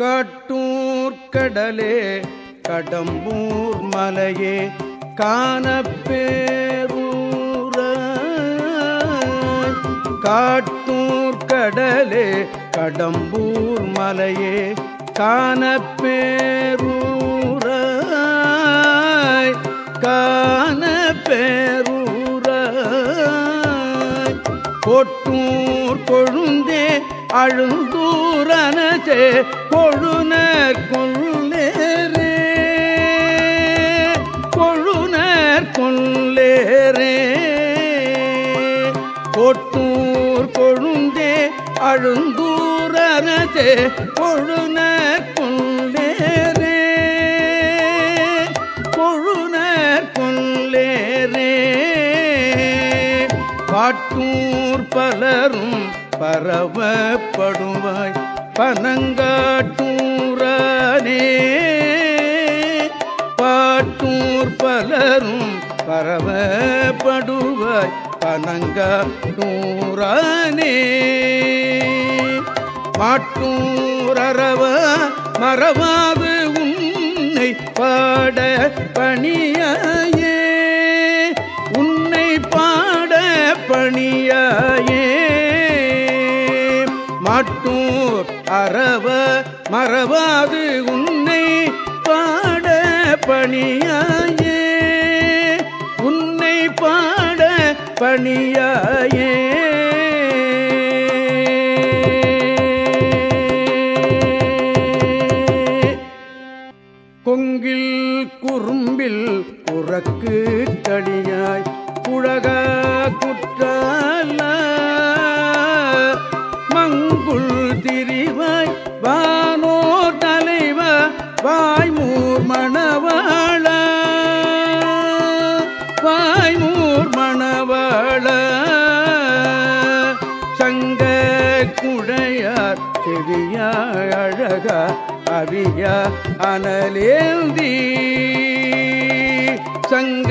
காட்டூர் கடலே கடம்பூர் மலையே காணப்பேரூர. காட்டூர் கடலே கடம்பூர் மலையே காணப்பேரூர. காணப்பேரூர. கொட்டூர் கொழுந்தே அழுந்தூர் அழுந்தூரனச்சே கொழுனர் கொள்ளேரே கொழுனர் கொள்ளேரே கொட்டூர் கொழுந்தே அழுந்தூரனச்சே கொழுனர் கொள்ளேரே கொழுனர் கொள்ளேரே பாட்டூர் பலரும் பரவப்படுவாய். பனங்காட்டூரனே பாட்டூர் பலரும் பரவப்படுவாய் பனங்காட்டூரனே. மாட்டூரவ மறவாது உன்னை பாட பணியாயே உன்னை பாட பணியாயே. மாட்டூர் அறவ மறவாது உன்னை பாட பணியாயே. உன்னை பாட பணியாயே. கொங்கில் குறும்பில் உறக்கு அழக அவிய அனலேந்தி. சங்க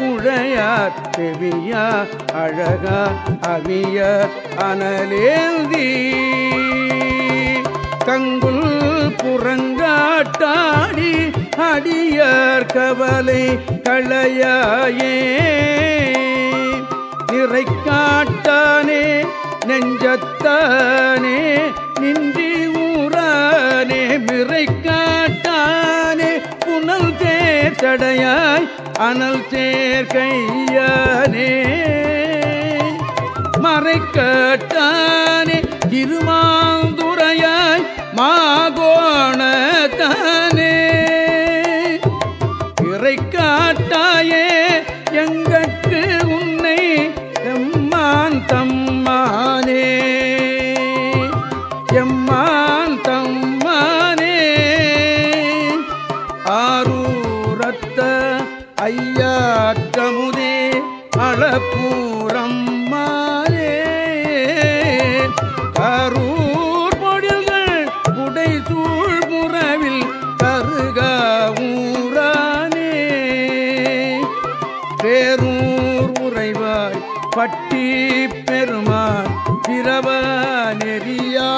குழையார் செவியா அழக அவிய அனலேந்தி. கங்குல் புறங்காட்டாடி அடியார் கவலை களையாயே. நிறை காட்டானே நெஞ்சத்தானே நின்றி தடையாய் அனல் தேர் கையானே. மறை காட்டானே திருமாந்துரையாய் மாகோணத்தானே. கரூர் பொழில்கள் உடை சூழ் புறவில் கருக ஊரானே. பேரூர் உறைவாய் பட்டி பெருமான் பிறவ நெறியா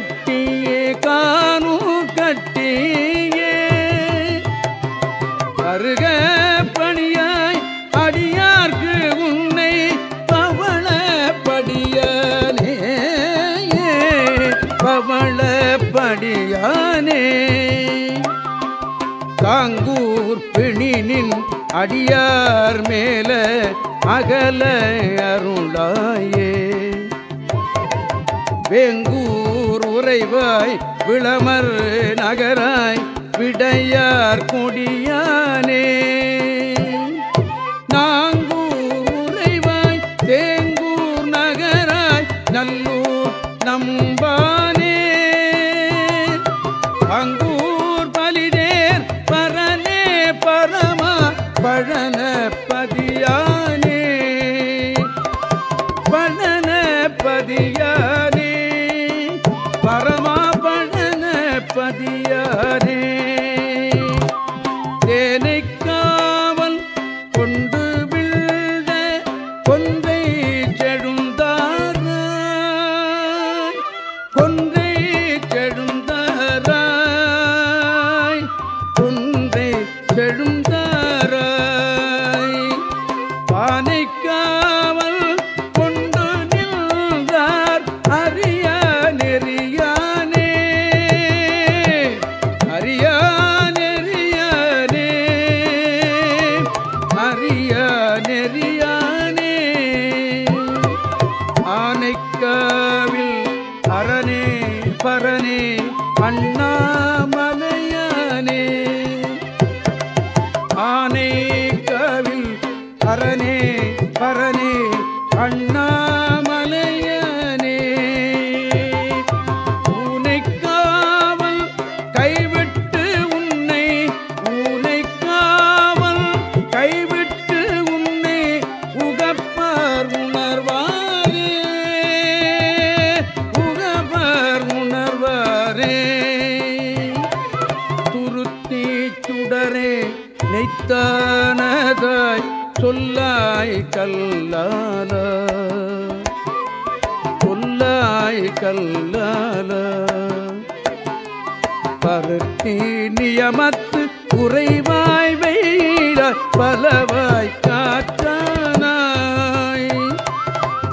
கட்டியே காணும் கட்டியே. அருக பணியாய் அடியார்க்கு உன்னை பவளப்படியானே. பவளப்படியானே. காங்கூர் பிணினின் அடியார் மேல அகல அருளாயே. வேங்கூர் ஊர் உறைவாய் விளமர் நகராய் விடையார் கொடியானே. நாங்கூர் உறைவாய் தேங்கூர் நகராய் நல்லூர் நம் பதியாரே அரணே பரணே அண்ணாமலையானே. ஆனே கவில் அரணே பரணே அண்ணா கல்லால கொல்லாய் கல்லால பருத்தி நியமத்து குறைவாய் வெயில பலவாய் காற்றானாய்.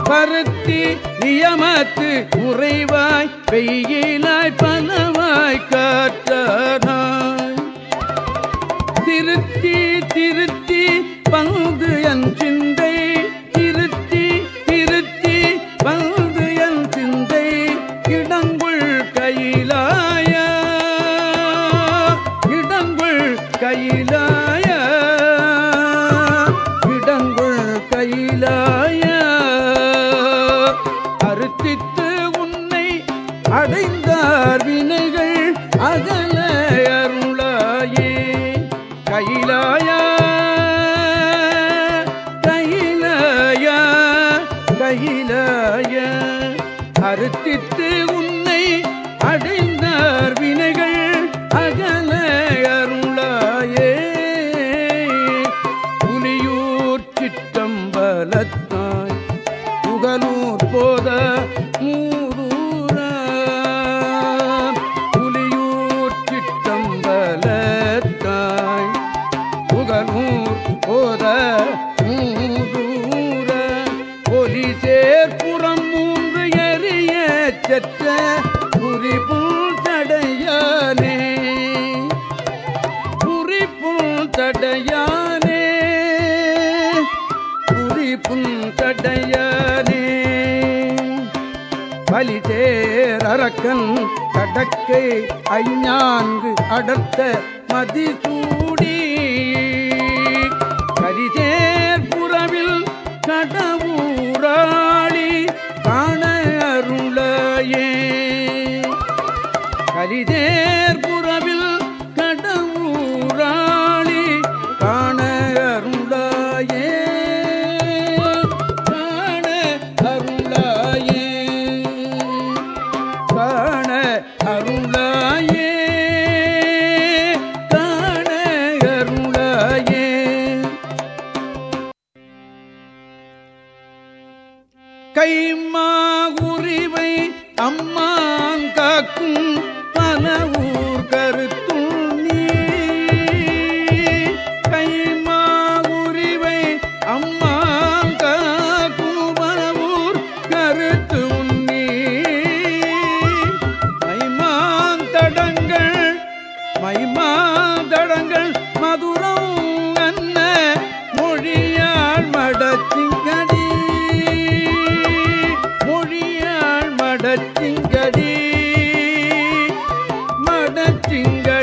பருத்தி நியமத்து குறைவாய் வெயிலாய் பலவாய் காற்றானாய். திருத்தி திருத்தி பங்கு அன்று அறுத்திட்டு உன் புந்தடையனே பலிதேரக்கன் கடக்கை ஐஞான்கு அடர்த்த மதிசூடி. கலிதேர் புறவில் கடவுராளி காண அருளையே. கலிதேர் திங்கள்